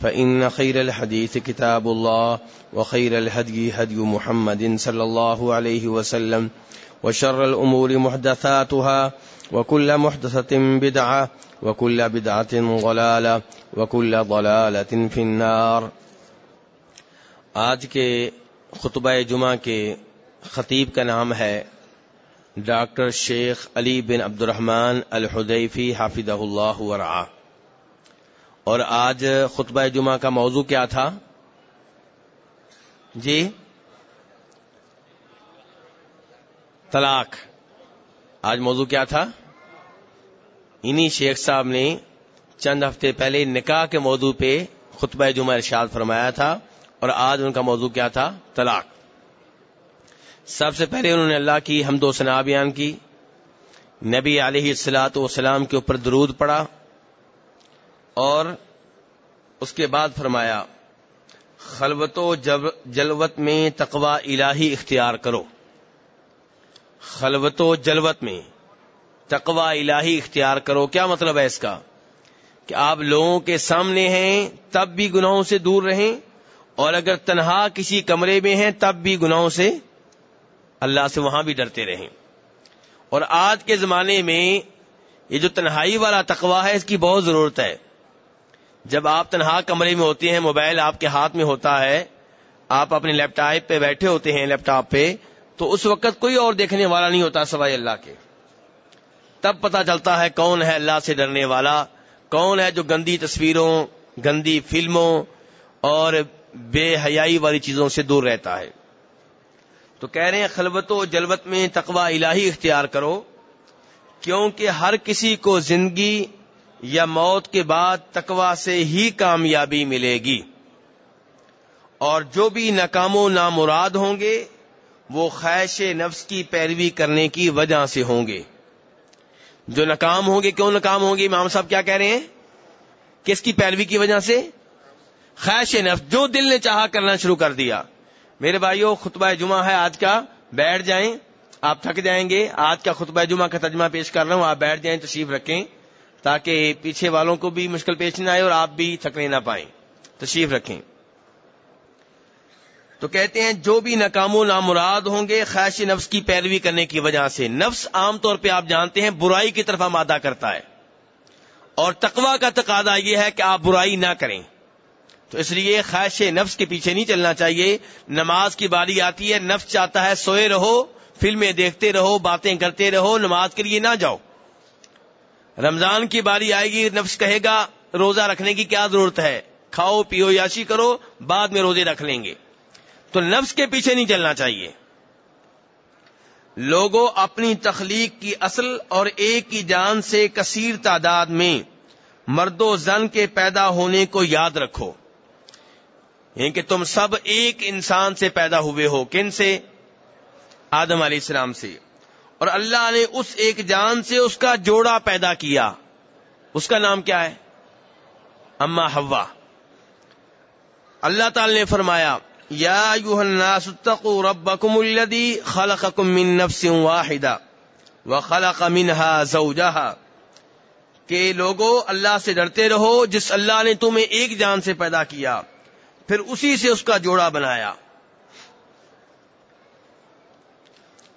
فإن خير الحديث كتاب الله وخير الهدي هدي محمد صلى الله عليه وسلم وشر الأمور محدثاتها وكل محدثة بدعة وكل بدعة ضلالة وكل ضلالة في النار. آج کے خطبہ جمعہ کے خطیب کا نام ہے ڈاکٹر شیخ علی بن عبد الرحمن الحدیفی حافظ اللہ ورعا اور آج خطبہ جمعہ کا موضوع کیا تھا؟ جی؟ طلاق. آج موضوع کیا تھا؟ انہی شیخ صاحب نے چند ہفتے پہلے نکاح کے موضوع پہ خطبہ جمعہ ارشاد فرمایا تھا اور آج ان کا موضوع کیا تھا؟ طلاق. سب سے پہلے انہوں نے اللہ کی حمد و ثنا بیان کی، نبی علیہ السلاۃ والسلام کے اوپر درود پڑا اور اس کے بعد فرمایا خلوت و جلوت میں تقوا الہی اختیار کرو۔ خلوت و جلوت میں تقوا الہی اختیار کرو۔ کیا مطلب ہے اس کا؟ کہ آپ لوگوں کے سامنے ہیں، تب بھی گناہوں سے دور رہیں، اور اگر تنہا کسی کمرے میں ہیں، تب بھی گناہوں سے اللہ سے وہاں بھی ڈرتے رہیں۔ اور آج کے زمانے میں یہ جو تنہائی والا تقوا ہے، اس کی بہت ضرورت ہے۔ جب آپ تنہا کمرے میں ہوتے ہیں، موبائل آپ کے ہاتھ میں ہوتا ہے، آپ اپنے لیپ ٹاپ پہ بیٹھے ہوتے ہیں، لیپ ٹاپ پہ، تو اس وقت کوئی اور دیکھنے والا نہیں ہوتا سوائے اللہ کے۔ تب پتا چلتا ہے کون ہے اللہ سے ڈرنے والا، کون ہے جو گندی تصویروں، گندی فلموں اور بے حیائی والی چیزوں سے دور رہتا ہے۔ تو کہہ رہے ہیں، خلوت و جلوت میں تقوا الہی اختیار کرو، کیونکہ ہر کسی کو زندگی یا موت کے بعد تقوا سے ہی کامیابی ملے گی۔ اور جو بھی ناکام و نامراد ہوں گے، وہ خواہش نفس کی پیروی کرنے کی وجہ سے ہوں گے۔ جو ناکام ہوں گے، کیوں ناکام ہوں گے؟ امام صاحب کیا کہہ رہے ہیں؟ کس کی پیروی کی وجہ سے؟ خواہش نفس، جو دل نے چاہا کرنا شروع کر دیا۔ میرے بھائیوں خطبہ جمعہ ہے، آج کا بیٹھ جائیں۔ آپ تھک جائیں گے، آج کا خطبہ جمعہ کا ترجمہ پیش کر رہا ہوں، آپ بیٹھ جائیں، تشریف رکھیں۔ تاکہ پیچھے والوں کو بھی مشکل پیش نہ آئے اور آپ بھی تھکنے نہ پائیں۔ تشریف رکھیں۔ تو کہتے ہیں، جو بھی ناکام و نامراد ہوں گے، خواہش نفس کی پیروی کرنے کی وجہ سے۔ نفس عام طور پہ آپ جانتے ہیں، برائی کی طرف آمادہ کرتا ہے۔ اور تقوا کا تقاضا یہ ہے کہ آپ برائی نہ کریں۔ تو اس لیے خواہش نفس کے پیچھے نہیں چلنا چاہیے۔ نماز کی باری آتی ہے، نفس چاہتا ہے سوئے رہو، فلمیں دیکھتے رہو، باتیں کرتے رہو، نماز کے لیے نہ جاؤ۔ رمضان کی باری آئے گی، نفس کہے گا، روزہ رکھنے کی کیا ضرورت ہے؟ کھاؤ، پیو یاشی کرو، بعد میں روزے رکھ لیں گے۔ تو نفس کے پیچھے نہیں چلنا چاہیے۔ لوگوں اپنی تخلیق کی اصل اور ایک کی جان سے کثیر تعداد میں مرد و زن کے پیدا ہونے کو یاد رکھو۔ یعنی کہ تم سب ایک انسان سے پیدا ہوئے ہو۔ کن سے؟ آدم علیہ السلام سے۔ اور اللہ نے اس ایک جان سے اس کا جوڑا پیدا کیا۔ اس کا نام کیا ہے؟ اما ہوا اللہ تعالی نے فرمایا، یا الناس اتقوا ربکم الذی خلقکم من نفس واحدہ وخلق منها زوجها کہ لوگوں اللہ سے ڈرتے رہو، جس اللہ نے تمہیں ایک جان سے پیدا کیا، پھر اسی سے اس کا جوڑا بنایا۔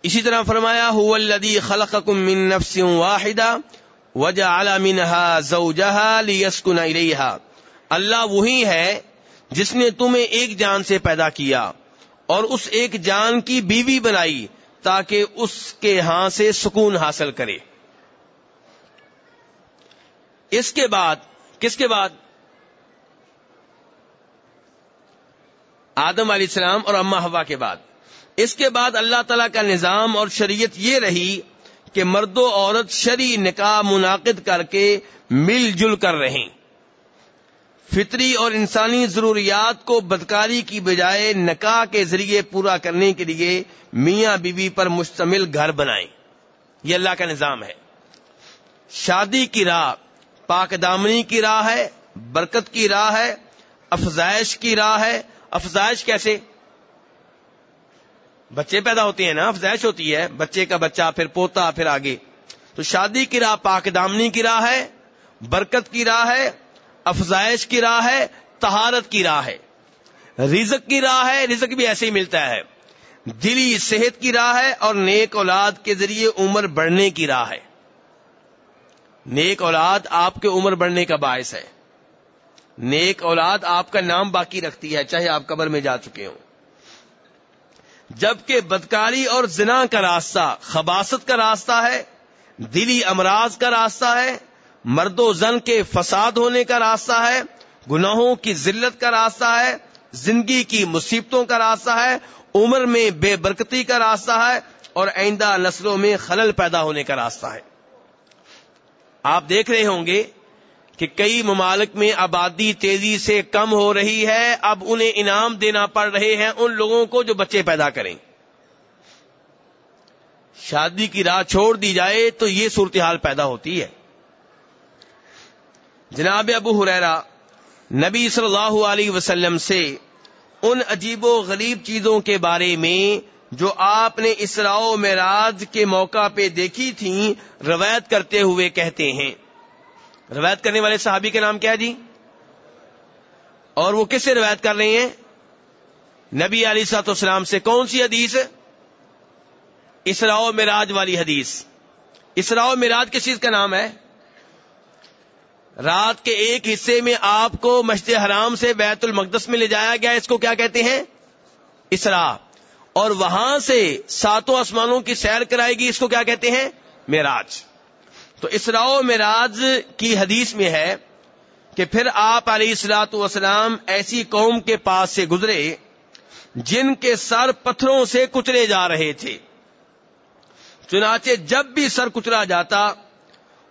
اسی طرح فرمایا، هو الذی خلقکم من نفس واحدہ، وجعل منها زوجها ليسكن الیها اللہ وہی ہے جس نے تمہیں ایک جان سے پیدا کیا اور اس ایک جان کی بیوی بنائی تاکہ اس کے ہاں سے سکون حاصل کرے۔ اس کے بعد، کس کے بعد؟ آدم علیہ السلام اور اما ہوا کے بعد۔ اس کے بعد اللہ تعالی کا نظام اور شریعت یہ رہی کہ مرد و عورت شری نکاح منعقد کر کے مل جل کر رہیں۔ فطری اور انسانی ضروریات کو بدکاری کی بجائے نکاح کے ذریعے پورا کرنے کے لیے میاں بیوی پر مشتمل گھر بنائیں۔ یہ اللہ کا نظام ہے۔ شادی کی راہ پاک دامنی کی راہ ہے، برکت کی راہ ہے، افزائش کی راہ ہے۔ افزائش کیسے؟ بچے پیدا ہوتے ہیں نا، افزائش ہوتی ہے، بچے کا بچہ، پھر پوتا، پھر آگے۔ تو شادی کی راہ پاک دامنی کی راہ ہے، برکت کی راہ ہے، افزائش کی راہ ہے تہارت کی راہ ہے۔ رزق کی راہ ہے، رزق بھی ایسے ہی ملتا ہے۔ دلی صحت کی راہ ہے اور نیک اولاد کے ذریعے عمر بڑھنے کی راہ ہے۔ نیک اولاد آپ کے عمر بڑھنے کا باعث ہے۔ نیک اولاد آپ کا نام باقی رکھتی ہے، چاہے آپ قبر میں جا چکے ہوں۔ جبکہ بدکاری اور زنا کا راستہ خباست کا راستہ ہے، دلی امراض کا راستہ ہے، مرد و زن کے فساد ہونے کا راستہ ہے، گناہوں کی ذلت کا راستہ ہے، زندگی کی مصیبتوں کا راستہ ہے، عمر میں بے برکتی کا راستہ ہے اور آئندہ نسلوں میں خلل پیدا ہونے کا راستہ ہے۔ آپ دیکھ رہے ہوں گے کہ کئی ممالک میں آبادی تیزی سے کم ہو رہی ہے، اب انہیں انعام دینا پڑ رہے ہیں ان لوگوں کو جو بچے پیدا کریں۔ شادی کی راہ چھوڑ دی جائے تو یہ صورتحال پیدا ہوتی ہے۔ جناب ابو حریرا نبی صلی اللہ علیہ وسلم سے ان عجیب و غریب چیزوں کے بارے میں جو آپ نے اسراء معراج کے موقع پہ دیکھی تھیں، روایت کرتے ہوئے کہتے ہیں۔ روایت کرنے والے صحابی کا نام کیا جی؟ اور وہ کس سے روایت کر رہے ہیں؟ نبی علی سات اسلام سے کون سی حدیث؟ اسراء معراج والی حدیث۔ اسراء معراج کس چیز کا نام ہے؟ رات کے ایک حصے میں آپ کو مسجد حرام سے بیت المقدس میں لے جایا گیا، اس کو کیا کہتے ہیں؟ اسرا اور وہاں سے ساتوں آسمانوں کی سیر کرائے گی اس کو کیا کہتے ہیں؟ میراج تو اسرا و میراج کی حدیث میں ہے کہ پھر آپ علیہ السلاط وسلام ایسی قوم کے پاس سے گزرے جن کے سر پتھروں سے کچلے جا رہے تھے۔ چنانچہ جب بھی سر کچلا جاتا،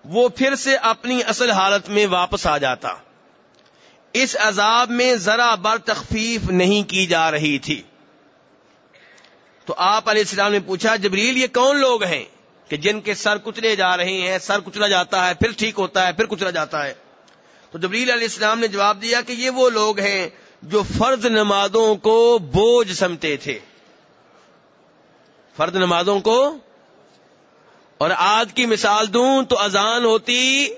وہ پھر سے اپنی اصل حالت میں واپس آ جاتا۔ اس عذاب میں ذرا بر تخفیف نہیں کی جا رہی تھی۔ تو آپ علیہ السلام نے پوچھا، جبریل یہ کون لوگ ہیں؟ کہ جن کے سر کچلے جا رہے ہیں، سر کچلا جاتا ہے، پھر ٹھیک ہوتا ہے، پھر کچلا جاتا ہے۔ تو جبریل علیہ السلام نے جواب دیا کہ یہ وہ لوگ ہیں جو فرض نمازوں کو بوجھ سمتے تھے۔ فرد نمازوں کو۔ اور آج کی مثال دوں تو اذان ہوتی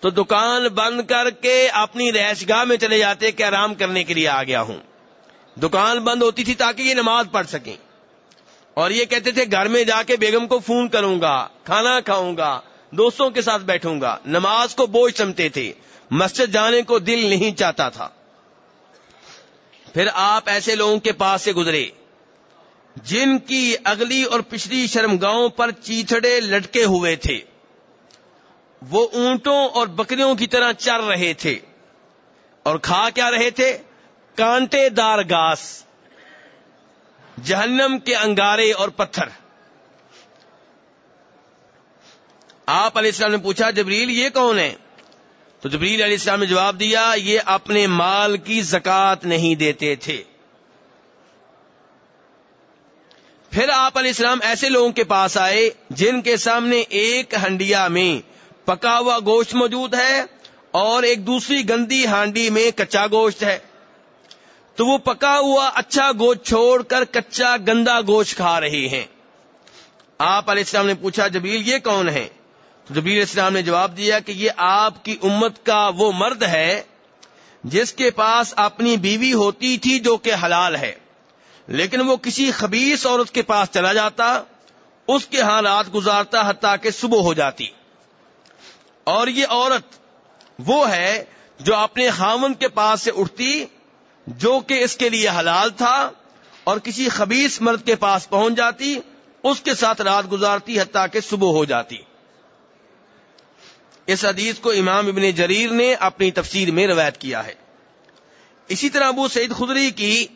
تو دکان بند کر کے اپنی رہائش گاہ میں چلے جاتے کہ آرام کرنے کے لیے آ گیا ہوں۔ دکان بند ہوتی تھی تاکہ یہ نماز پڑھ سکیں۔ اور یہ کہتے تھے، گھر میں جا کے بیگم کو فون کروں گا، کھانا کھاؤں گا، دوستوں کے ساتھ بیٹھوں گا، نماز کو بوجھ سمتے تھے، مسجد جانے کو دل نہیں چاہتا تھا۔ پھر آپ ایسے لوگوں کے پاس سے گزرے، جن کی اگلی اور پچھلی شرمگاہوں پر چیچڑے لٹکے ہوئے تھے۔ وہ اونٹوں اور بکریوں کی طرح چر رہے تھے اور کھا کیا رہے تھے؟ کانٹے دار گاس۔ جہنم کے انگارے اور پتھر۔ آپ علیہ السلام نے پوچھا، جبریل، یہ کون ہے؟ تو جبریل علیہ السلام نے جواب دیا، یہ اپنے مال کی زکات نہیں دیتے تھے۔ پھر آپ علیہ السلام ایسے لوگوں کے پاس آئے جن کے سامنے ایک ہنڈیا میں پکا ہوا گوشت موجود ہے اور ایک دوسری گندی ہانڈی میں کچا گوشت ہے۔ تو وہ پکا ہوا اچھا گوشت چھوڑ کر کچا گندا گوشت کھا رہے ہیں۔ آپ علیہ السلام نے پوچھا جبیل یہ کون ہے جبیل علیہ السلام نے جواب دیا کہ یہ آپ کی امت کا وہ مرد ہے جس کے پاس اپنی بیوی ہوتی تھی جو کہ حلال ہے، لیکن وہ کسی خبیص عورت کے پاس چلا جاتا، اس کے ہاں رات گزارتا حتیٰ کہ صبح ہو جاتی۔ اور یہ عورت وہ ہے جو اپنے خامن کے پاس سے اٹھتی جو کہ اس کے لیے حلال تھا اور کسی خبیص مرد کے پاس پہنچ جاتی، اس کے ساتھ رات گزارتی حتیٰ کہ صبح ہو جاتی۔ اس حدیث کو امام ابن جریر نے اپنی تفسیر میں روایت کیا ہے۔ اسی طرح ابو سعید خدری کی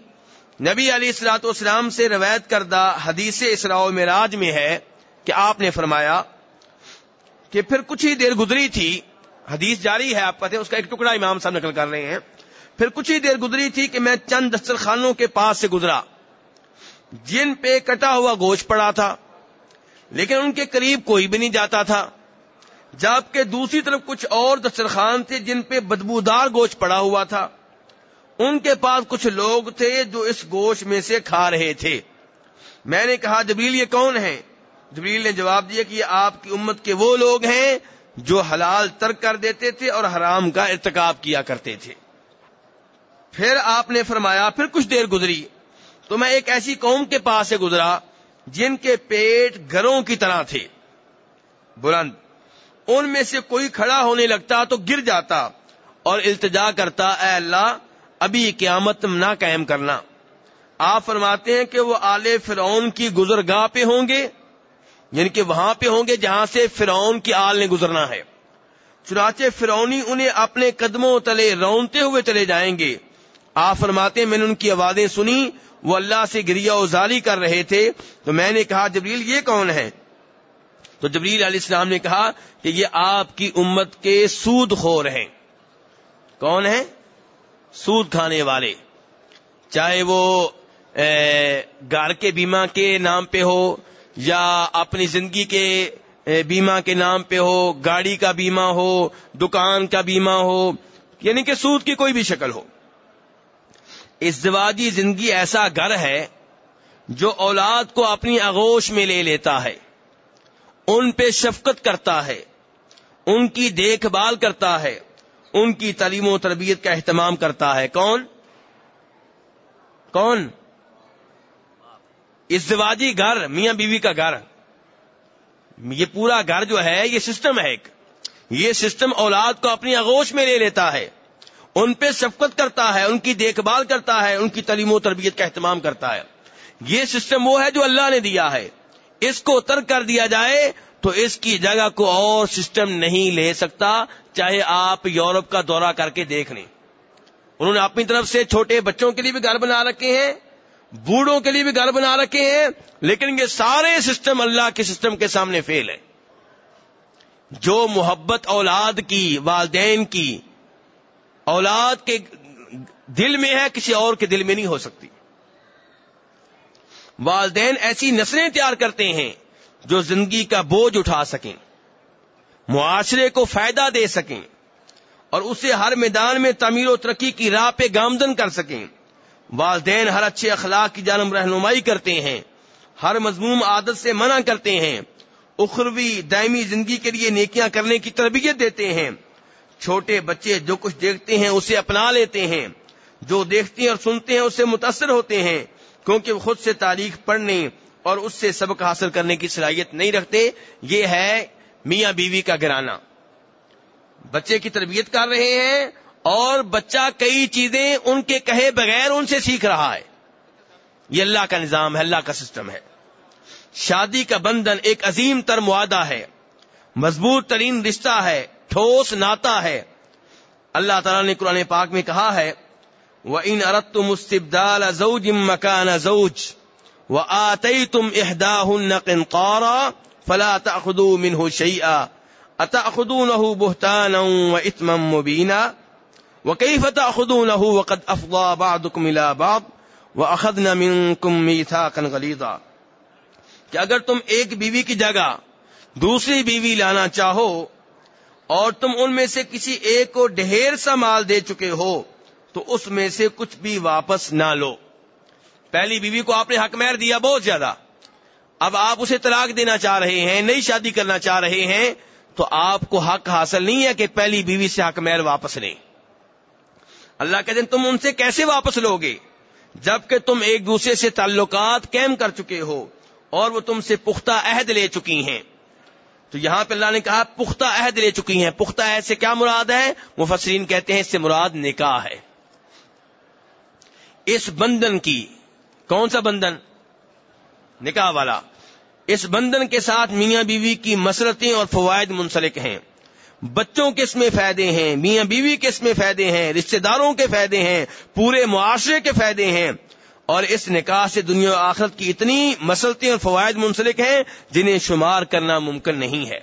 نبی علی السلاط اسلام سے روایت کردہ حدیث اسراء معراج میں ہے کہ آپ نے فرمایا کہ پھر کچھ ہی دیر گزری تھی، حدیث جاری ہے آپ کہتے ہیں اس کا ایک ٹکڑا امام صاحب نقل کر رہے ہیں۔ پھر کچھ ہی دیر گزری تھی کہ میں چند دسترخانوں کے پاس سے گزرا، جن پہ کٹا ہوا گوشت پڑا تھا، لیکن ان کے قریب کوئی بھی نہیں جاتا تھا جبکہ دوسری طرف کچھ اور دسترخوان تھے جن پہ بدبودار گوشت پڑا ہوا تھا۔ ان کے پاس کچھ لوگ تھے جو اس گوشت میں سے کھا رہے تھے۔ میں نے کہا، جبریل یہ کون ہے جبریل نے جواب دیا کہ یہ آپ کی امت کے وہ لوگ ہیں جو حلال ترک کر دیتے تھے اور حرام کا ارتکاب کیا کرتے تھے۔ پھر آپ نے فرمایا، پھر کچھ دیر گزری تو میں ایک ایسی قوم کے پاس سے گزرا جن کے پیٹ گھروں کی طرح تھے۔ بلند، ان میں سے کوئی کھڑا ہونے لگتا تو گر جاتا اور التجا کرتا، اے اللہ، ابھی قیامت نہ قائم کرنا۔ آپ فرماتے ہیں کہ وہ آل فرعون کی گزرگاہ پہ ہوں گے یعنی کہ وہاں پہ ہوں گے جہاں سے فرعون کی آل نے گزرنا ہے۔ چنانچہ فرونی انہیں اپنے قدموں تلے رونتے ہوئے چلے جائیں گے۔ آپ فرماتے ہیں، میں نے ان کی آوازیں سنی، وہ اللہ سے گریا ازاری کر رہے تھے۔ تو میں نے کہا، جبریل یہ کون ہے؟ تو جبریل علیہ السلام نے کہا کہ یہ آپ کی امت کے سود خور ہیں۔ کون ہیں؟ سود کھانے والے۔ چاہے وہ گھر کے بیمہ کے نام پہ ہو یا اپنی زندگی کے بیمہ کے نام پہ ہو، گاڑی کا بیمہ ہو، دکان کا بیمہ ہو یعنی کہ سود کی کوئی بھی شکل ہو۔ ازدواجی زندگی ایسا گھر ہے جو اولاد کو اپنی آغوش میں لے لیتا ہے، ان پہ شفقت کرتا ہے، ان کی دیکھ بھال کرتا ہے، ان کی تعلیم و تربیت کا اہتمام کرتا ہے۔ کون؟ کون؟ ازدواجی گھر، میاں بیوی کا گھر۔ یہ پورا گھر جو ہے، یہ سسٹم ہے ایک۔ یہ سسٹم اولاد کو اپنی آغوش میں لے لیتا ہے۔ ان پہ شفقت کرتا ہے، ان کی دیکھ بھال کرتا ہے، ان کی تعلیم و تربیت کا اہتمام کرتا ہے۔ یہ سسٹم وہ ہے جو اللہ نے دیا ہے۔ اس کو ترک کر دیا جائے تو اس کی جگہ کو اور سسٹم نہیں لے سکتا، چاہے آپ یورپ کا دورہ کر کے دیکھ لیں۔ انہوں نے اپنی طرف سے چھوٹے بچوں کے لیے بھی گھر بنا رکھے ہیں، بوڑھوں کے لیے بھی گھر بنا رکھے ہیں، لیکن یہ سارے سسٹم اللہ کے سسٹم کے سامنے فیل ہے۔ جو محبت اولاد کی، والدین کی اولاد کے دل میں ہے، کسی اور کے دل میں نہیں ہو سکتی۔ والدین ایسی نسلیں تیار کرتے ہیں جو زندگی کا بوجھ اٹھا سکیں، معاشرے کو فائدہ دے سکیں، اور اسے ہر میدان میں تعمیر و ترقی کی راہ پہ گامدن کر سکیں۔ والدین ہر اچھے اخلاق کی جانب رہنمائی کرتے ہیں، ہر مضموم عادت سے منع کرتے ہیں، اخروی دائمی زندگی کے لیے نیکیاں کرنے کی تربیت دیتے ہیں۔ چھوٹے بچے جو کچھ دیکھتے ہیں اسے اپنا لیتے ہیں۔ جو دیکھتے ہیں اور سنتے ہیں اسے متاثر ہوتے ہیں، کیونکہ وہ خود سے تاریخ پڑھنے اور اس سے سبق حاصل کرنے کی صلاحیت نہیں رکھتے۔ یہ ہے میاں بیوی کا گرانا بچے کی تربیت کر رہے ہیں اور بچہ کئی چیزیں ان کے کہے بغیر ان سے سیکھ رہا ہے۔ یہ اللہ کا نظام ہے، اللہ کا سسٹم ہے۔ شادی کا بندھن ایک عظیم تر معاہدہ ہے۔ مضبوط ترین رشتہ ہے۔ ٹھوس ناتا ہے۔ اللہ تعالیٰ نے قرآن پاک میں کہا ہے وہ ان ارت مستبدال زوج مکان زوج و آتی تم اہدا ہن قورا فلا تخدو منہ شعیٰ اتخدو نہ بہتان و اتم مبینہ و کئی فتح خدو نہ وقد افوا باد ملا باب و اخد نہ من کم میتھا کن کہ اگر تم ایک بیوی کی جگہ دوسری بیوی لانا چاہو اور تم ان میں سے کسی ایک کو ڈھیر سا مال دے چکے ہو، تو اس میں سے کچھ بھی واپس نہ لو۔ پہلی بیوی کو آپ نے حق مہر دیا بہت زیادہ۔ اب آپ اسے طلاق دینا چاہ رہے ہیں، نئی شادی کرنا چاہ رہے ہیں، تو آپ کو حق حاصل نہیں ہے کہ پہلی بیوی سے حق مہر واپس لیں۔ اللہ کہتے ہیں، تم ان سے کیسے واپس لو گے جبکہ تم ایک دوسرے سے تعلقات قائم کر چکے ہو اور وہ تم سے پختہ عہد لے چکی ہیں۔ تو یہاں پہ اللہ نے کہا، پختہ عہد لے چکی ہیں. پختہ عہد سے کیا مراد ہے؟ مفسرین کہتے ہیں اس سے مراد نکاح ہے. اس بندن کی، کون سا بندن؟ نکاح والا. اس بندن کے ساتھ میاں بیوی کی مسرتیں اور فوائد منسلک ہیں. بچوں کے اس میں فائدے ہیں، میاں بیوی کے اس میں فائدے ہیں، رشتہ داروں کے فائدے ہیں، پورے معاشرے کے فائدے ہیں. اور اس نکاح سے دنیا و آخرت کی اتنی مسلطیں اور فوائد منسلک ہیں جنہیں شمار کرنا ممکن نہیں ہے۔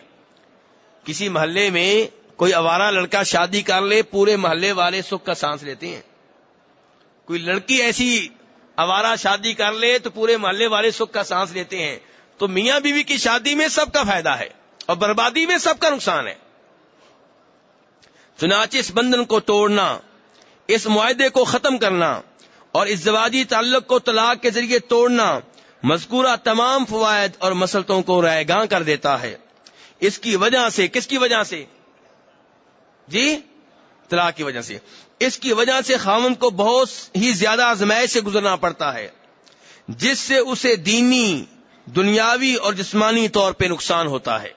کسی محلے میں کوئی آوارہ لڑکا شادی کر لے، پورے محلے والے سکھ کا سانس لیتے ہیں۔ کوئی لڑکی ایسی آوارہ شادی کر لے تو پورے محلے والے سکھ کا سانس لیتے ہیں۔ تو میاں بیوی کی شادی میں سب کا فائدہ ہے اور بربادی میں سب کا نقصان ہے۔ چنانچہ اس بندھن کو توڑنا، اس معاہدے کو ختم کرنا اور اس تعلق کو طلاق کے ذریعے توڑنا مذکورہ تمام فوائد اور مسلطوں کو رائے گاہ کر دیتا ہے۔ اس کی وجہ سے، کس کی وجہ سے؟ جی؟ طلاق کی وجہ سے۔ اس کی وجہ سے خامن کو بہت ہی زیادہ آزمائش سے گزرنا پڑتا ہے، جس سے اسے دینی، دنیاوی اور جسمانی طور پہ نقصان ہوتا ہے۔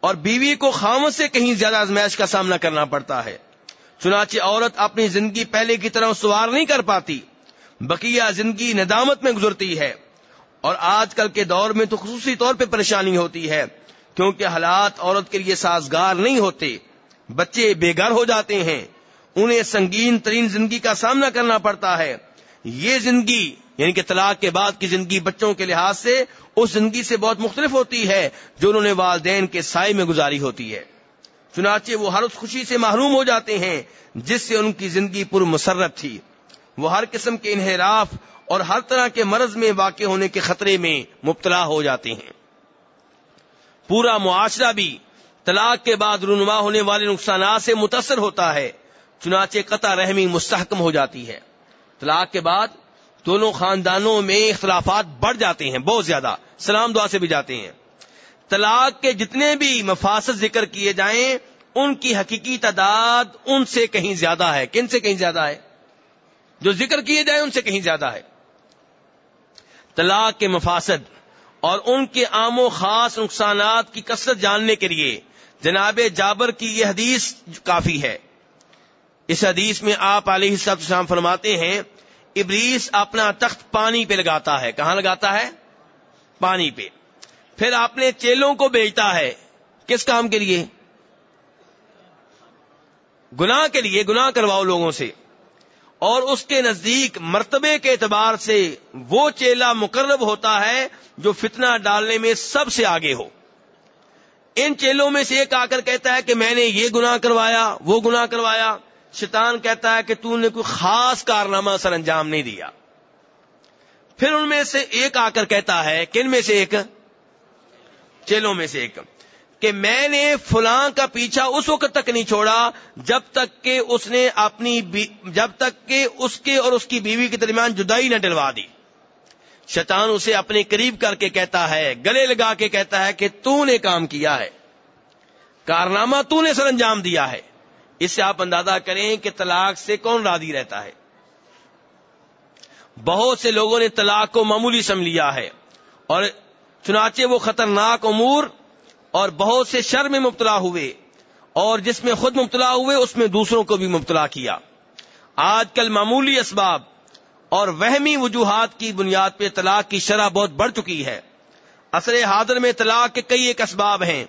اور بیوی کو خامن سے کہیں زیادہ آزمائش کا سامنا کرنا پڑتا ہے۔ چنانچہ عورت اپنی زندگی پہلے کی طرح سوار نہیں کر پاتی، بقیہ زندگی ندامت میں گزرتی ہے۔ اور آج کل کے دور میں تو خصوصی طور پہ پریشانی ہوتی ہے، کیونکہ حالات عورت کے لیے سازگار نہیں ہوتے۔ بچے بے گھر ہو جاتے ہیں، انہیں سنگین ترین زندگی کا سامنا کرنا پڑتا ہے۔ یہ زندگی یعنی کہ طلاق کے بعد کی زندگی بچوں کے لحاظ سے، اس زندگی سے بہت مختلف ہوتی ہے، جو انہوں نے والدین کے سائے میں گزاری ہوتی ہے۔ چنانچہ وہ ہر اس خوشی سے محروم ہو جاتے ہیں جس سے ان کی زندگی پر مسرت تھی۔ وہ ہر قسم کے انحراف اور ہر طرح کے مرض میں واقع ہونے کے خطرے میں مبتلا ہو جاتے ہیں۔ پورا معاشرہ بھی طلاق کے بعد رونما ہونے والے نقصانات سے متاثر ہوتا ہے۔ چنانچہ قطع رحمی مستحکم ہو جاتی ہے۔ طلاق کے بعد دونوں خاندانوں میں اختلافات بڑھ جاتے ہیں، بہت زیادہ۔ سلام دعا سے بھی جاتے ہیں۔ طلاق کے جتنے بھی مفاصد ذکر کیے جائیں، ان کی حقیقی تعداد ان سے کہیں زیادہ ہے۔ کن سے کہیں زیادہ ہے؟ جو ذکر کیے جائیں، ان سے کہیں زیادہ ہے۔ طلاق کے مفاصد اور ان کے عام و خاص نقصانات کی کثرت جاننے کے لیے جناب جابر کی یہ حدیث کافی ہے۔ اس حدیث میں آپ علیہ السلام فرماتے ہیں، ابلیس اپنا تخت پانی پہ لگاتا ہے۔ کہاں لگاتا ہے؟ پانی پہ۔ پھر اپنے چیلوں کو بیچتا ہے۔ کس کام کے لیے؟ گناہ کے لیے، گناہ کرواؤ لوگوں سے۔ اور اس کے نزدیک مرتبے کے اعتبار سے وہ چیلا مقرب ہوتا ہے جو فتنہ ڈالنے میں سب سے آگے ہو۔ ان چیلوں میں سے ایک آ کر کہتا ہے کہ میں نے یہ گناہ کروایا، وہ گناہ کروایا۔ شیطان کہتا ہے کہ تو نے کوئی خاص کارنامہ سر انجام نہیں دیا۔ پھر ان میں سے ایک آ کر کہتا ہے کن میں سے ایک چیلوں میں سے ایک، کہ میں نے فلاں کا پیچھا اس وقت تک نہیں چھوڑا جب تک کہ اس نے اپنی جب تک کہ اس کے اور اس کی بیوی کے درمیان جدائی نہ ڈلوا دی۔ شیطان اسے اپنے قریب کر کے کہتا ہے، گلے لگا کے کہتا ہے کہ تو نے کام کیا ہے، کارنامہ تو نے سر انجام دیا ہے۔ اس سے آپ اندازہ کریں کہ طلاق سے کون راضی رہتا ہے۔ بہت سے لوگوں نے طلاق کو معمولی سمجھ لیا ہے اور چنانچہ وہ خطرناک امور اور بہت سے شر میں مبتلا ہوئے اور جس میں خود مبتلا ہوئے، اس میں دوسروں کو بھی مبتلا کیا۔ آج کل معمولی اسباب اور وہمی وجوہات کی بنیاد پہ طلاق کی شرح بہت بڑھ چکی ہے۔ اثر حاضر میں طلاق کے کئی ایک اسباب ہیں۔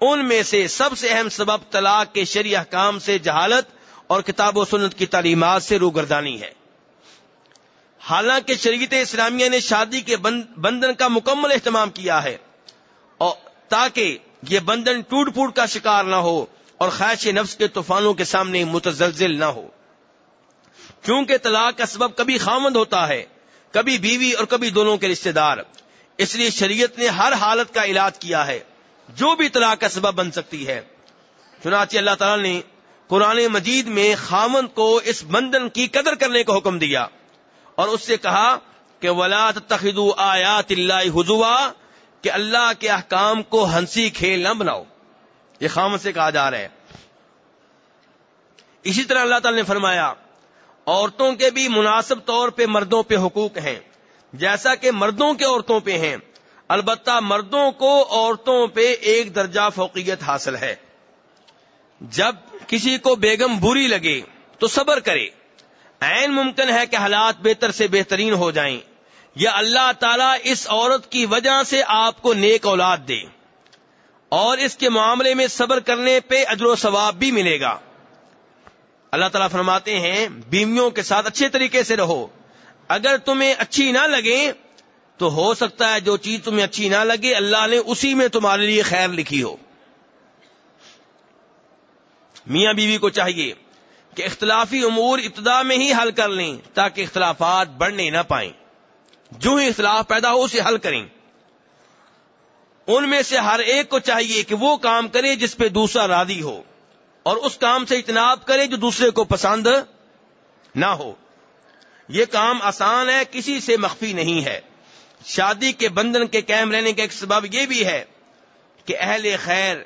ان میں سے سب سے اہم سبب طلاق کے شریع احکام سے جہالت اور کتاب و سنت کی تعلیمات سے روگردانی ہے۔ حالانکہ شریعت اسلامیہ نے شادی کے بندھن کا مکمل اہتمام کیا ہے۔ اور تاکہ یہ بندھن ٹوٹ پھوٹ کا شکار نہ ہو اور خواہش نفس کے طوفانوں کے سامنے متزلزل نہ ہو۔ کیونکہ طلاق کا سبب کبھی خامند ہوتا ہے، کبھی بیوی اور کبھی دونوں کے رشتہ دار۔ اس لیے شریعت نے ہر حالت کا علاج کیا ہے، جو بھی طلاق کا سبب بن سکتی ہے۔ چنانچہ اللہ تعالی نے قرآن مجید میں خامن کو اس بندن کی قدر کرنے کا حکم دیا۔ اور اس سے کہا کہ ولاد تخد آیات اللہ حضوا کہ اللہ کے احکام کو ہنسی کھیل نہ بناؤ۔ یہ خامن سے کہا جا رہا ہے۔ اسی طرح اللہ تعالی نے فرمایا، عورتوں کے بھی مناسب طور پہ مردوں پہ حقوق ہیں۔ جیسا کہ مردوں کے عورتوں پہ ہیں، البتہ مردوں کو عورتوں پہ ایک درجہ فوقیت حاصل ہے۔ جب کسی کو بیگم بری لگے تو صبر کرے۔ عین ممکن ہے کہ حالات بہتر سے بہترین ہو جائیں۔ یا اللہ تعالیٰ اس عورت کی وجہ سے آپ کو نیک اولاد دے۔ اور اس کے معاملے میں صبر کرنے پہ اجر و ثواب بھی ملے گا۔ اللہ تعالیٰ فرماتے ہیں، بیویوں کے ساتھ اچھے طریقے سے رہو۔ اگر تمہیں اچھی نہ لگے تو ہو سکتا ہے جو چیز تمہیں اچھی نہ لگے، اللہ نے اسی میں تمہارے لیے خیر لکھی ہو۔ میاں بیوی کو چاہیے۔ کہ اختلافی امور ابتدا میں ہی حل کر لیں تاکہ اختلافات بڑھنے نہ پائیں۔ جو ہی اختلاف پیدا ہو اسے حل کریں۔ ان میں سے ہر ایک کو چاہیے کہ وہ کام کرے جس پہ دوسرا راضی ہو اور اس کام سے اجتناب کرے جو دوسرے کو پسند نہ ہو۔ یہ کام آسان ہے، کسی سے مخفی نہیں ہے۔ شادی کے بندھن کے قائم رہنے کا ایک سبب یہ بھی ہے کہ اہل خیر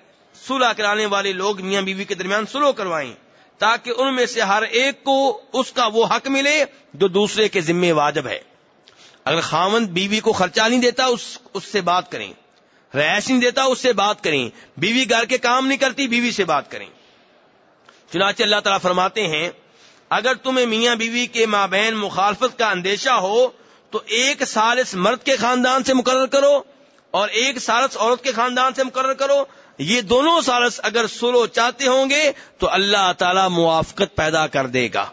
صلح کرانے والے لوگ میاں بیوی کے درمیان سلو کروائیں۔ تاکہ ان میں سے ہر ایک کو اس کا وہ حق ملے جو دوسرے کے ذمے واجب ہے۔ اگر خامن بیوی کو خرچہ نہیں دیتا، اس اس سے بات کریں۔ رہائش نہیں دیتا، اس سے بات کریں۔ بیوی گھر کے کام نہیں کرتی، بیوی سے بات کریں۔ چنانچہ اللہ تعالیٰ فرماتے ہیں، اگر تمہیں میاں بیوی کے مابین مخالفت کا اندیشہ ہو، تو ایک سالس مرد کے خاندان سے مقرر کرو اور ایک سالس عورت کے خاندان سے مقرر کرو۔ یہ دونوں سالس اگر سلو چاہتے ہوں گے تو اللہ تعالی موافقت پیدا کر دے گا۔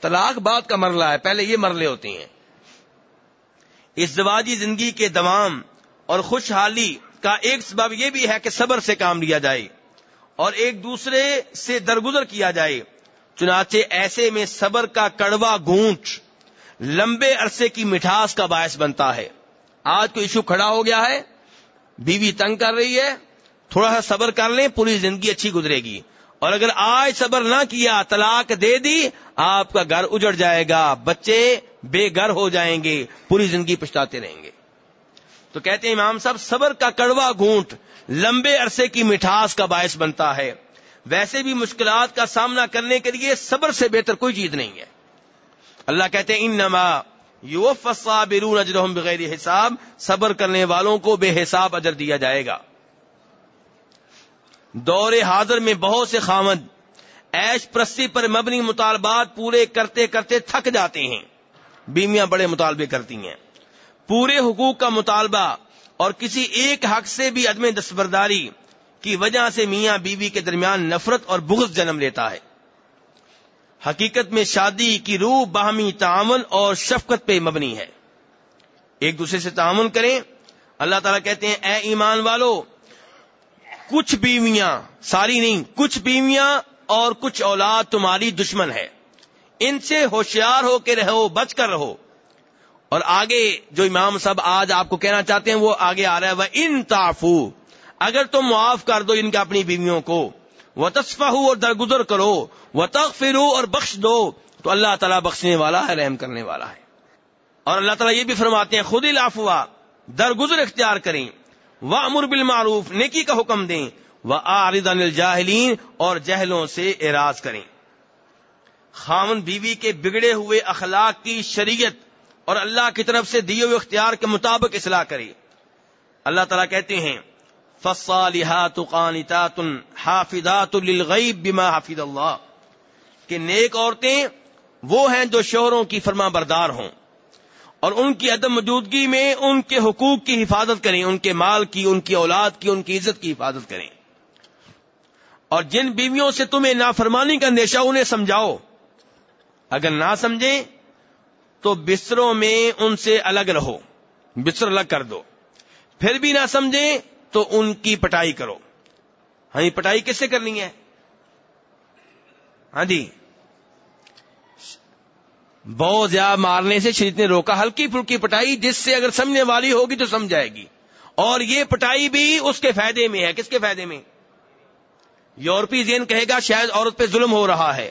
طلاق بات کا مرلہ ہے، پہلے یہ مرلے ہوتے ہیں۔ اس زواجی زندگی کے دوام اور خوشحالی کا ایک سبب یہ بھی ہے کہ صبر سے کام لیا جائے اور ایک دوسرے سے درگزر کیا جائے۔ چنانچہ ایسے میں صبر کا کڑوا گونٹ لمبے عرصے کی مٹھاس کا باعث بنتا ہے۔ آج کوئی ایشو کھڑا ہو گیا ہے، بیوی تنگ کر رہی ہے تھوڑا سا صبر کر لیں، پوری زندگی اچھی گزرے گی۔ اور اگر آج صبر نہ کیا، طلاق دے دی، آپ کا گھر اجڑ جائے گا، بچے بے گھر ہو جائیں گے، پوری زندگی پچھتاتے رہیں گے۔ تو کہتے ہیں امام صاحب، صبر کا کڑوا گھونٹ لمبے عرصے کی مٹھاس کا باعث بنتا ہے۔ ویسے بھی مشکلات کا سامنا کرنے کے لیے صبر سے بہتر کوئی چیز نہیں ہے۔ اللہ کہتے ہیں ان نما یو بغیر حساب، صبر کرنے والوں کو بے حساب اجر دیا جائے گا۔ دور حاضر میں بہت سے خامد ایش پرستی پر مبنی مطالبات پورے کرتے کرتے تھک جاتے ہیں۔ بیمیاں بڑے مطالبے کرتی ہیں۔ پورے حقوق کا مطالبہ اور کسی ایک حق سے بھی عدم دستبرداری کی وجہ سے میاں بیوی کے درمیان نفرت اور بغض جنم لیتا ہے۔ حقیقت میں شادی کی روح باہمی تعاون اور شفقت پہ مبنی ہے۔ ایک دوسرے سے تعاون کریں۔ اللہ تعالیٰ کہتے ہیں، اے ایمان والو کچھ بیویاں، ساری نہیں، کچھ بیویاں اور کچھ اولاد تمہاری دشمن ہے۔ ان سے ہوشیار ہو کے رہو، بچ کر رہو۔ اور آگے جو امام صاحب آج آپ کو کہنا چاہتے ہیں، وہ آگے آ رہا ہے وہ ان تافو اگر تم معاف کر دو ان کے اپنی بیویوں کو وہ تصفہ ہو اور درگزر کرو وہ تغفرو اور بخش دو، تو اللہ تعالیٰ بخشنے والا ہے، رحم کرنے والا ہے۔ اور اللہ تعالیٰ یہ بھی فرماتے ہیں خود ہی لافوا درگزر اختیار کریں۔ وہ امر بل معروف نیکی کا حکم دیں وہ آرد الجاہلین اور جہلوں سے اعراض کریں۔ خامن بیوی کے بگڑے ہوئے اخلاق کی شریعت اور اللہ کی طرف سے دیے ہوئے اختیار کے مطابق اصلاح کرے۔ اللہ تعالیٰ کہتے ہیں فصالحات قانتات حافظات للغیب بما حافظ اللہ کہ نیک عورتیں وہ ہیں جو شوہروں کی فرما بردار ہوں۔ اور ان کی عدم موجودگی میں ان کے حقوق کی حفاظت کریں، ان کے مال کی، ان کی اولاد کی، ان کی عزت کی حفاظت کریں۔ اور جن بیویوں سے تمہیں نافرمانی کا اندیشہ انہیں سمجھاؤ، اگر نہ سمجھیں تو بستروں میں ان سے الگ رہو، بستر الگ کر دو۔ پھر بھی نہ سمجھیں تو ان کی پٹائی کرو۔ ہاں پٹائی کس سے کرنی ہے؟ ہاں جی۔ بہت زیادہ مارنے سے شریف نے روکا، ہلکی پھلکی پٹائی، جس سے اگر سمجھنے والی ہوگی تو سمجھ جائے گی۔ اور یہ پٹائی بھی اس کے فائدے میں ہے۔ کس کے فائدے میں؟ یورپی زین کہے گا، شاید عورت پہ ظلم ہو رہا ہے۔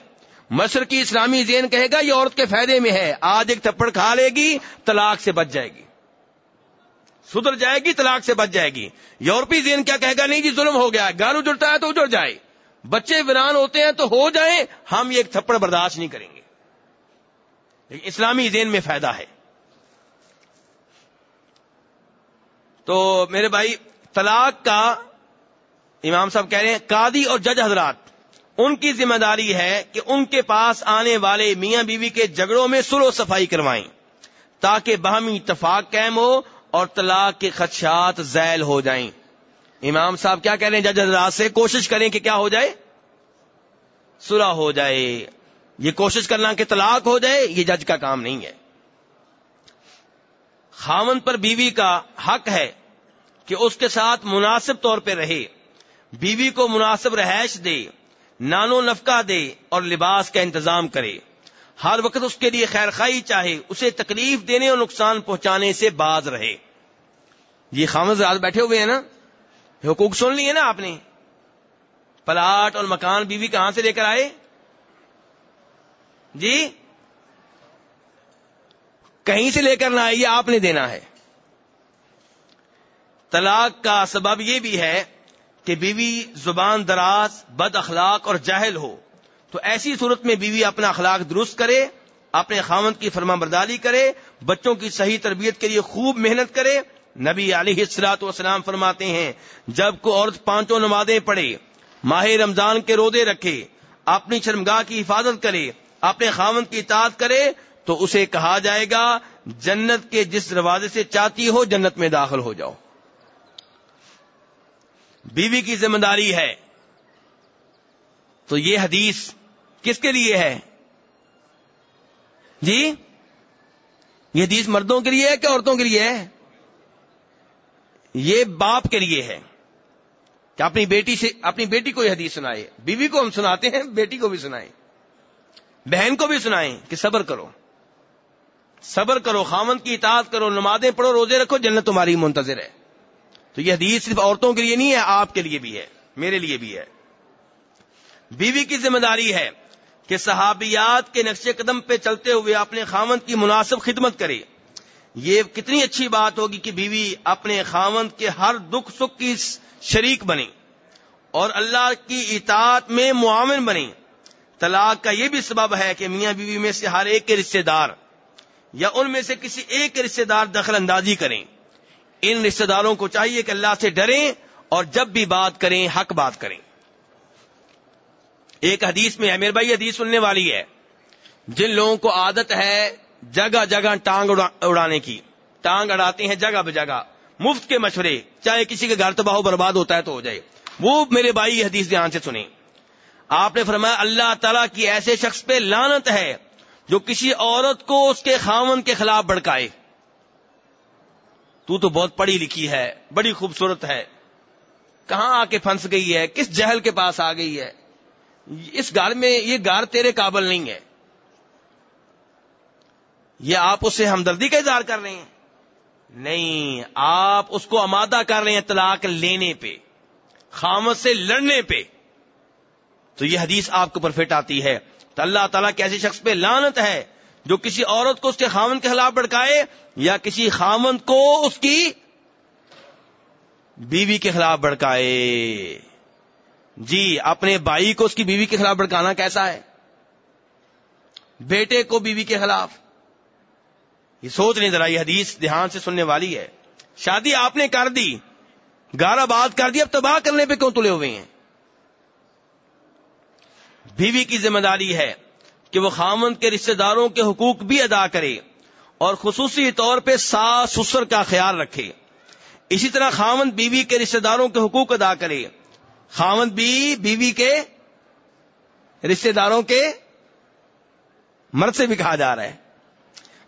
مصر کی اسلامی زین کہے گا، یہ عورت کے فائدے میں ہے۔ آج ایک تھپڑ کھا لے گی، طلاق سے بچ جائے گی۔ سدھر جائے گی، طلاق سے بچ جائے گی۔ یورپی زین کیا کہے گا؟ نہیں جی ظلم ہو گیا۔ گھر اجڑتا ہے تو اجڑ جائے۔ بچے ویران ہوتے ہیں تو ہو جائیں، ہم یہ ایک تھپڑ برداشت نہیں کریں گے۔ اسلامی زین میں فائدہ ہے۔ تو میرے بھائی، طلاق کا امام صاحب کہہ رہے ہیں قادی اور جج حضرات، ان کی ذمہ داری ہے کہ ان کے پاس آنے والے میاں بیوی کے جھگڑوں میں سلو صفائی کروائیں، تاکہ باہمی اتفاق قائم ہو اور طلاق کے خدشات زیل ہو جائیں۔ امام صاحب کیا کہہ رہے ہیں؟ جج حضرات سے کوشش کریں کہ کیا ہو جائے؟ سلح ہو جائے۔ یہ کوشش کرنا کہ طلاق ہو جائے، یہ جج کا کام نہیں ہے۔ خامن پر بیوی کا حق ہے کہ اس کے ساتھ مناسب طور پہ رہے، بیوی کو مناسب رہائش دے، نانو نفقہ دے اور لباس کا انتظام کرے۔ ہر وقت اس کے لیے خیر خائی چاہے، اسے تکلیف دینے اور نقصان پہنچانے سے باز رہے۔ یہ خامد رات بیٹھے ہوئے ہیں نا؟ حقوق سن لیے نا آپ نے؟ پلاٹ اور مکان بیوی کہاں سے لے کر آئے؟ جی؟ کہیں سے لے کر نہ آئے یہ آپ نے دینا ہے۔ طلاق کا سبب یہ بھی ہے کہ بیوی زبان دراز، بد اخلاق اور جاہل ہو۔ تو ایسی صورت میں بیوی اپنا اخلاق درست کرے، اپنے خامند کی فرما برداری کرے، بچوں کی صحیح تربیت کے لیے خوب محنت کرے۔ نبی علیہ السلاط وسلام فرماتے ہیں، جب کو عورت پانچوں نمازیں پڑھے، ماہ رمضان کے رودے رکھے، اپنی شرمگاہ کی حفاظت کرے اپنے خامند کی اطاعت کرے تو اسے کہا جائے گا، جنت کے جس دروازے سے چاہتی ہو جنت میں داخل ہو جاؤ۔ بیوی کی ذمہ داری ہے۔ تو یہ حدیث کس کے لیے ہے؟ جی یہ حدیث مردوں کے لیے ہے کہ عورتوں کے لیے ہے؟ یہ باپ کے لیے ہے۔ کہ اپنی بیٹی سے، اپنی بیٹی کو یہ حدیث سنائے؟ بیوی کو ہم سناتے ہیں، بیٹی کو بھی سنائیں۔ بہن کو بھی سنائیں کہ صبر کرو۔ صبر کرو خامن کی اطاعت کرو، نمازیں پڑھو، روزے رکھو، جنت تمہاری منتظر ہے۔ تو یہ حدیث صرف عورتوں کے لیے نہیں ہے، آپ کے لیے بھی ہے، میرے لیے بھی ہے۔ بیوی کی ذمہ داری ہے کہ صحابیات کے نقش قدم پہ چلتے ہوئے اپنے خامند کی مناسب خدمت کرے۔ یہ کتنی اچھی بات ہوگی کہ بیوی اپنے خامند کے ہر دکھ سکھ کی شریک بنے اور اللہ کی اطاعت میں معاون بنے۔ طلاق کا یہ بھی سبب ہے کہ میاں بیوی میں سے ہر ایک کے رشتے دار یا ان میں سے کسی ایک کے رشتے دار دخل اندازی کریں۔ ان رشتے داروں کو چاہیے کہ اللہ سے ڈریں اور جب بھی بات کریں، حق بات کریں۔ ایک حدیث میں ہے میرے بھائی حدیث سننے والی ہے۔ جن لوگوں کو عادت ہے جگہ جگہ ٹانگ اڑانے کی۔ ٹانگ اڑاتے ہیں جگہ بہ جگہ۔ مفت کے مشورے، چاہے کسی کے گھر تباہ برباد ہوتا ہے تو ہو جائے۔ وہ میرے بھائی حدیث دھیان سے سنیں۔ آپ نے فرمایا اللہ تعالی کی ایسے شخص پہ لانت ہے جو کسی عورت کو اس کے خامن کے خلاف بڑکائے تو تو بہت پڑھی لکھی ہے، بڑی خوبصورت ہے۔ کہاں آ کے پھنس گئی ہے؟ کس جہل کے پاس آ گئی ہے؟ اس گار میں یہ گار تیرے قابل نہیں ہے۔ یہ آپ اس سے ہمدردی کا اظہار کر رہے ہیں۔ نہیں، آپ اس کو آمادہ کر رہے ہیں طلاق لینے پہ خامت سے لڑنے پہ۔ تو یہ حدیث آپ کو پرفیٹ آتی ہے۔ تو اللہ تعالیٰ کیسے شخص پہ لانت ہے جو کسی عورت کو اس کے خامن کے خلاف بڑکائے یا کسی خامن کو اس کی بیوی کے خلاف بڑکائے جی اپنے بھائی کو اس کی بیوی کے خلاف بڑکانا کیسا ہے؟ بیٹے کو بیوی کے خلاف۔ یہ سوچ نہیں، ذرا یہ حدیث دھیان سے سننے والی ہے۔ شادی آپ نے کر دی گارا بات کر دی، اب تباہ کرنے پہ کیوں تلے ہوئے ہیں؟ بیوی کی ذمہ داری ہے کہ وہ خامن کے رشتے داروں کے حقوق بھی ادا کرے اور خصوصی طور پہ ساس سسر کا خیال رکھے۔ اسی طرح خامن بیوی کے رشتے داروں کے حقوق ادا کرے۔ خامد بھی بیوی کے رشتے داروں کے مرد سے بھی کہا جا رہا ہے۔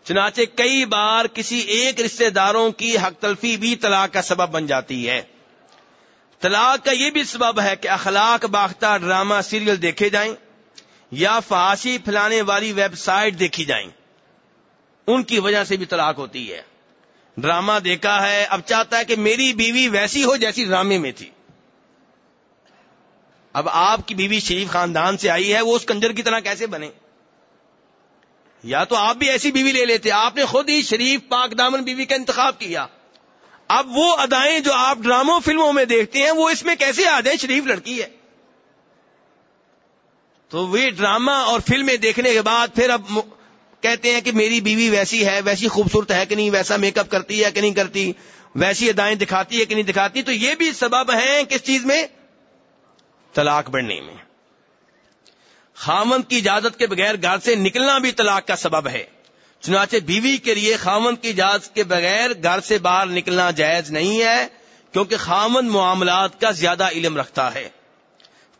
چنانچہ کئی بار کسی ایک رشتے داروں کی حق تلفی بھی طلاق کا سبب بن جاتی ہے۔ طلاق کا یہ بھی سبب ہے کہ اخلاق باختہ ڈرامہ سیریل دیکھے جائیں یا فحاشی پھیلانے والی ویب سائٹ دیکھی جائیں۔ ان کی وجہ سے بھی طلاق ہوتی ہے۔ ڈرامہ دیکھا ہے، اب چاہتا ہے کہ میری بیوی ویسی ہو جیسی ڈرامے میں تھی۔ اب آپ کی بیوی شریف خاندان سے آئی ہے، وہ اس کنجر کی طرح کیسے بنے؟ یا تو آپ بھی ایسی بیوی لے لیتے، آپ نے خود ہی شریف پاک دامن بیوی کا انتخاب کیا۔ اب وہ ادائیں جو آپ ڈراموں فلموں میں دیکھتے ہیں، وہ اس میں کیسے آ جائیں شریف لڑکی ہے۔ تو وہ ڈرامہ اور فلمیں دیکھنے کے بعد پھر اب کہتے ہیں کہ میری بیوی ویسی ہے، ویسی خوبصورت ہے کہ نہیں، ویسا میک اپ کرتی ہے کہ نہیں کرتی، ویسی ادائیں دکھاتی ہے کہ نہیں دکھاتی۔ تو یہ بھی سبب ہیں کس چیز میں؟ طلاق بڑھنے میں۔ خامن کی اجازت کے بغیر گھر سے نکلنا بھی طلاق کا سبب ہے۔ چنانچہ بیوی کے لیے خامن کی اجازت کے بغیر گھر سے باہر نکلنا جائز نہیں ہے، کیونکہ خامن معاملات کا زیادہ علم رکھتا ہے۔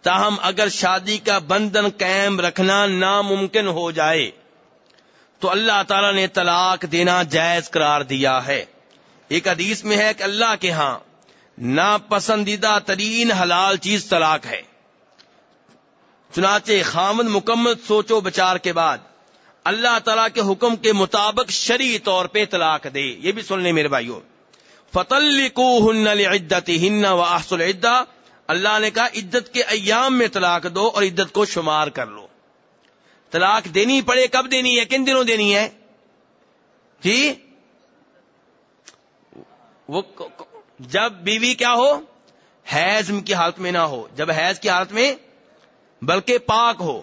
تاہم اگر شادی کا بندھن قائم رکھنا ناممکن ہو جائے، تو اللہ تعالی نے طلاق دینا جائز قرار دیا ہے۔ ایک حدیث میں ہے کہ اللہ کے ہاں ناپسندیدہ ترین حلال چیز طلاق ہے۔ چنانچہ خامد مکمل سوچو بچار کے بعد اللہ تعالی کے حکم کے مطابق شرعی طور پہ طلاق دے۔ یہ بھی سن لیں میرے بھائیوں فتل کو ہن عدت ہن و اللہ نے کہا، عدت کے ایام میں طلاق دو اور عدت کو شمار کر لو۔ طلاق دینی پڑے، کب دینی ہے؟ کن دنوں دینی ہے؟ جی؟ وہ جب بیوی کیا ہو؟ حیض کی حالت میں نہ ہو۔ جب حیض کی حالت میں، بلکہ پاک ہو۔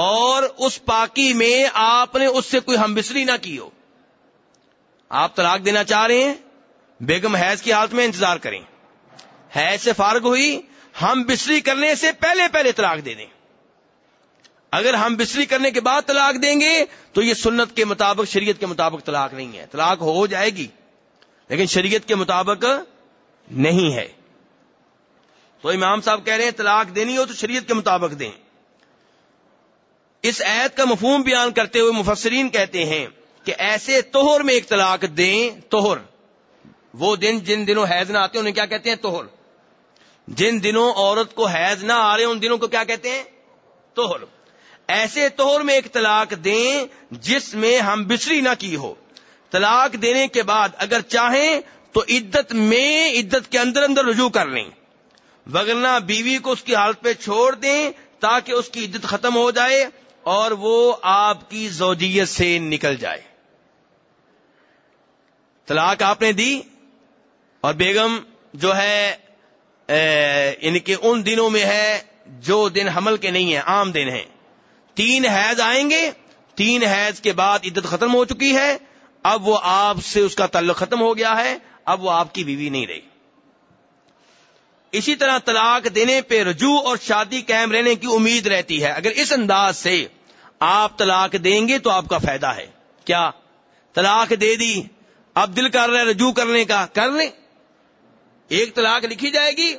اور اس پاکی میں آپ نے اس سے کوئی ہم بسری نہ کی ہو۔ آپ طلاق دینا چاہ رہے ہیں، بیگم حیض کی حالت میں انتظار کریں۔ حیض سے فارغ ہوئی ہم بسری کرنے سے پہلے پہلے طلاق دے دیں۔ اگر ہم بسری کرنے کے بعد طلاق دیں گے، تو یہ سنت کے مطابق، شریعت کے مطابق طلاق نہیں ہے۔ طلاق ہو جائے گی، لیکن شریعت کے مطابق نہیں ہے۔ تو امام صاحب کہہ رہے ہیں، طلاق دینی ہو تو شریعت کے مطابق دیں۔ اس عید کا مفہوم بیان کرتے ہوئے مفسرین کہتے ہیں کہ ایسے توہر میں ایک طلاق دیں توہر وہ دن جن دنوں حیض نہ آتے انہیں کیا کہتے ہیں؟ توہر جن دنوں عورت کو حیض نہ آ رہے ان دنوں کو کیا کہتے ہیں؟ توہر ایسے توہر میں ایک طلاق دیں جس میں ہم بسری نہ کی ہو۔ طلاق دینے کے بعد اگر چاہیں تو عدت میں عدت کے اندر اندر رجوع کر لیں۔ وگرنہ بیوی کو اس کی حالت پہ چھوڑ دیں تاکہ اس کی عدت ختم ہو جائے۔ اور وہ آپ کی زوجیت سے نکل جائے۔ طلاق آپ نے دی اور بیگم جو ہے ان کے ان دنوں میں ہے جو دن حمل کے نہیں ہیں، عام دن ہیں۔ تین حیض آئیں گے۔ تین حیض کے بعد عدت ختم ہو چکی ہے۔ اب وہ آپ سے اس کا تعلق ختم ہو گیا ہے۔ اب وہ آپ کی بیوی نہیں رہی۔ اسی طرح طلاق دینے پہ رجوع اور شادی قائم رہنے کی امید رہتی ہے۔ اگر اس انداز سے آپ طلاق دیں گے تو آپ کا فائدہ ہے۔ کیا طلاق دے دی؟ اب دل کر رہے رجوع کرنے کا۔ کر لیں۔ ایک طلاق لکھی جائے گی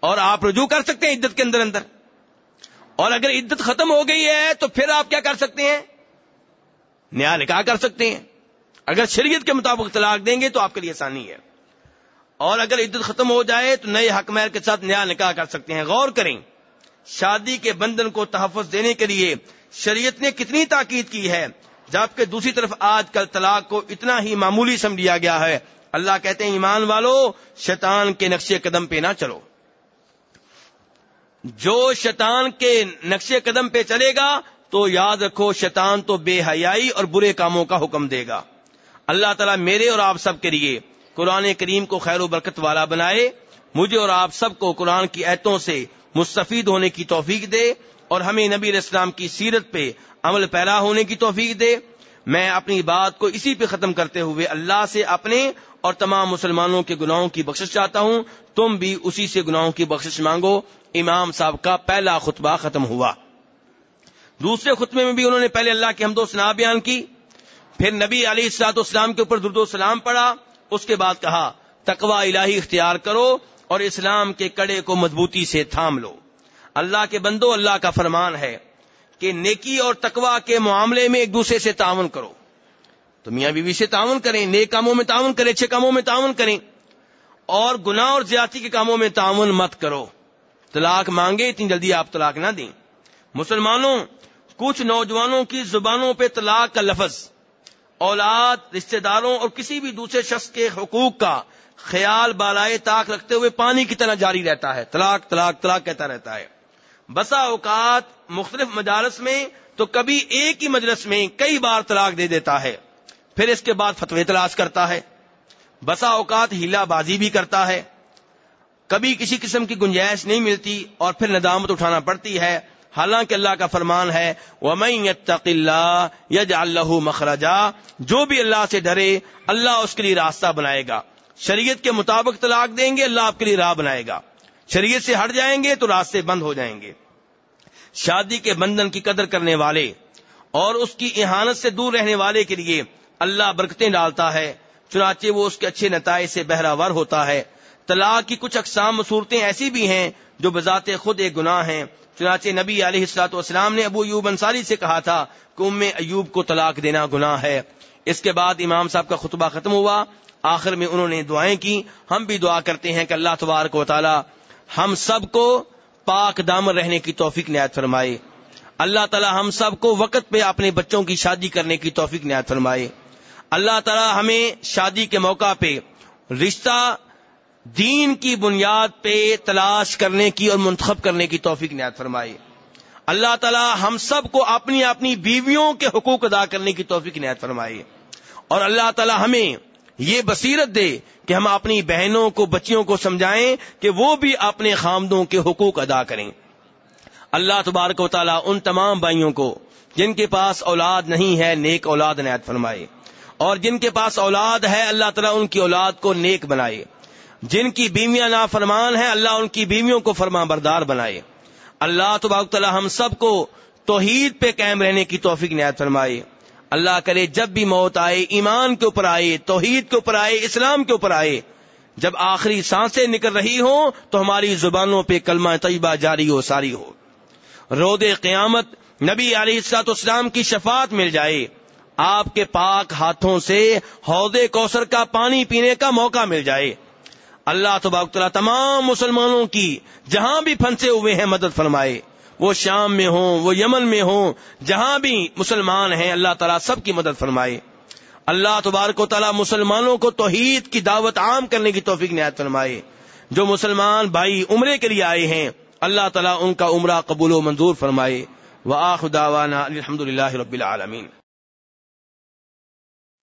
اور آپ رجوع کر سکتے ہیں عدت کے اندر اندر۔ اور اگر عدت ختم ہو گئی ہے تو پھر آپ کیا کر سکتے ہیں؟ نیا نکاح کر سکتے ہیں۔ اگر شریعت کے مطابق طلاق دیں گے تو آپ کے لیے آسانی ہے۔ اور اگر عدت ختم ہو جائے تو نئے حق مہر کے ساتھ نیا نکاح کر سکتے ہیں۔ غور کریں، شادی کے بندھن کو تحفظ دینے کے لیے شریعت نے کتنی تاکید کی ہے جبکہ دوسری طرف آج کل طلاق کو اتنا ہی معمولی سمجھ لیا گیا ہے۔ اللہ کہتے ہیں، ایمان والو، شیطان کے نقشے قدم پہ نہ چلو۔ جو شیطان کے نقشے قدم پہ چلے گا تو یاد رکھو، شیطان تو بے حیائی اور برے کاموں کا حکم دے گا۔ اللہ تعالیٰ میرے اور آپ سب کے لیے قرآن کریم کو خیر و برکت والا بنائے، مجھے اور آپ سب کو قرآن کی ایتوں سے مستفید ہونے کی توفیق دے اور ہمیں نبی اسلام کی سیرت پہ عمل پیرا ہونے کی توفیق دے۔ میں اپنی بات کو اسی پہ ختم کرتے ہوئے اللہ سے اپنے اور تمام مسلمانوں کے گناہوں کی بخشش چاہتا ہوں۔ تم بھی اسی سے گناہوں کی بخشش مانگو۔ امام صاحب کا پہلا خطبہ ختم ہوا۔ دوسرے خطبے میں بھی انہوں نے پہلے اللہ کی حمد و سنا بیان کی۔ پھر نبی علی السلاط اسلام کے اوپر درد و سلام پڑا اس کے بعد کہا تقوا الہی اختیار کرو اور اسلام کے کڑے کو مضبوطی سے تھام لو۔ اللہ کے بندو، اللہ کا فرمان ہے کہ نیکی اور تقوا کے معاملے میں ایک دوسرے سے تعاون کرو۔ تو میاں بیوی سے تعاون کریں، نیک کاموں میں تعاون کریں، اچھے کاموں میں تعاون کریں۔ اور گناہ اور زیادتی کے کاموں میں تعاون مت کرو۔ طلاق مانگے، اتنی جلدی آپ طلاق نہ دیں۔ مسلمانوں، کچھ نوجوانوں کی زبانوں پہ طلاق کا لفظ اولاد، رشتہ داروں اور کسی بھی دوسرے شخص کے حقوق کا خیال بالائے طاق رکھتے ہوئے پانی کی طرح جاری رہتا ہے، طلاق طلاق طلاق کہتا رہتا ہے۔ بسا اوقات مختلف مجالس میں تو کبھی ایک ہی مجلس میں کئی بار طلاق دے دیتا ہے، پھر اس کے بعد فتوی تلاش کرتا ہے۔ بسا اوقات ہیلا بازی بھی کرتا ہے۔ کبھی کسی قسم کی گنجائش نہیں ملتی اور پھر ندامت اٹھانا پڑتی ہے۔ حالانکہ اللہ کا فرمان ہے اللہ مخرجا، جو بھی اللہ سے ڈرے، اللہ اس کے لیے راستہ بنائے گا۔ شریعت کے مطابق طلاق دیں گے، اللہ آپ کے لیے راہ بنائے گا۔ شریعت سے ہٹ جائیں گے تو راستے بند ہو جائیں گے۔ شادی کے بندھن کی قدر کرنے والے اور اس کی احانت سے دور رہنے والے کے لیے اللہ برکتیں ڈالتا ہے۔ چنانچہ وہ اس کے اچھے نتائج سے بہراور ہوتا ہے۔ طلاق کی کچھ اقسام صورتیں ایسی بھی ہیں جو بذات خود ایک گناہ ہیں۔ چنانچہ نبی علیہ السلاط والسلام نے ابو ایوب انصاری سے کہا تھا کہ ام ایوب کو طلاق دینا گناہ ہے۔ اس کے بعد امام صاحب کا خطبہ ختم ہوا۔ آخر میں انہوں نے دعائیں کی۔ ہم بھی دعا کرتے ہیں کہ اللہ تبارک و تعالی ہم سب کو پاک دامر رہنے کی توفیق نہایت فرمائے۔ اللہ تعالی ہم سب کو وقت پہ اپنے بچوں کی شادی کرنے کی توفیق نہایت فرمائے۔ اللہ تعالی ہمیں شادی کے موقع پہ رشتہ دین کی بنیاد پہ تلاش کرنے کی اور منتخب کرنے کی توفیق نہایت فرمائے اللہ تعالی ہم سب کو اپنی اپنی بیویوں کے حقوق ادا کرنے کی توفیق نہایت فرمائے اور اللہ تعالی ہمیں یہ بصیرت دے کہ ہم اپنی بہنوں کو، بچیوں کو سمجھائیں کہ وہ بھی اپنے خامدوں کے حقوق ادا کریں۔ اللہ تبارک و تعالیٰ ان تمام بھائیوں کو جن کے پاس اولاد نہیں ہے، نیک اولاد نایت فرمائے اور جن کے پاس اولاد ہے، اللہ تعالیٰ ان کی اولاد کو نیک بنائے۔ جن کی بیویاں نافرمان ہیں، اللہ ان کی بیویوں کو فرما بردار بنائے۔ اللہ تبارک تعالیٰ ہم سب کو توحید پہ قائم رہنے کی توفیق نایت فرمائے۔ اللہ کرے جب بھی موت آئے، ایمان کے اوپر آئے، توحید کے اوپر آئے، اسلام کے اوپر آئے۔ جب آخری سانسیں نکل رہی ہوں، تو ہماری زبانوں پہ کلمہ طیبہ جاری ہو، ساری ہو۔ رود قیامت نبی علیہ السلاط اسلام کی شفاعت مل جائے۔ آپ کے پاک ہاتھوں سے حوض کوثر کا پانی پینے کا موقع مل جائے۔ اللہ تبارک تعالیٰ تمام مسلمانوں کی جہاں بھی پھنسے ہوئے ہیں مدد فرمائے۔ وہ شام میں ہوں، وہ یمن میں ہوں، جہاں بھی مسلمان ہیں، اللہ تعالیٰ سب کی مدد فرمائے۔ اللہ تبارک و تعالیٰ مسلمانوں کو توحید کی دعوت عام کرنے کی توفیق نہایت فرمائے۔ جو مسلمان بھائی عمرے کے لیے آئے ہیں، اللہ تعالیٰ ان کا عمرہ قبول و منظور فرمائے۔ وہ آخ الحمد رب العالمین۔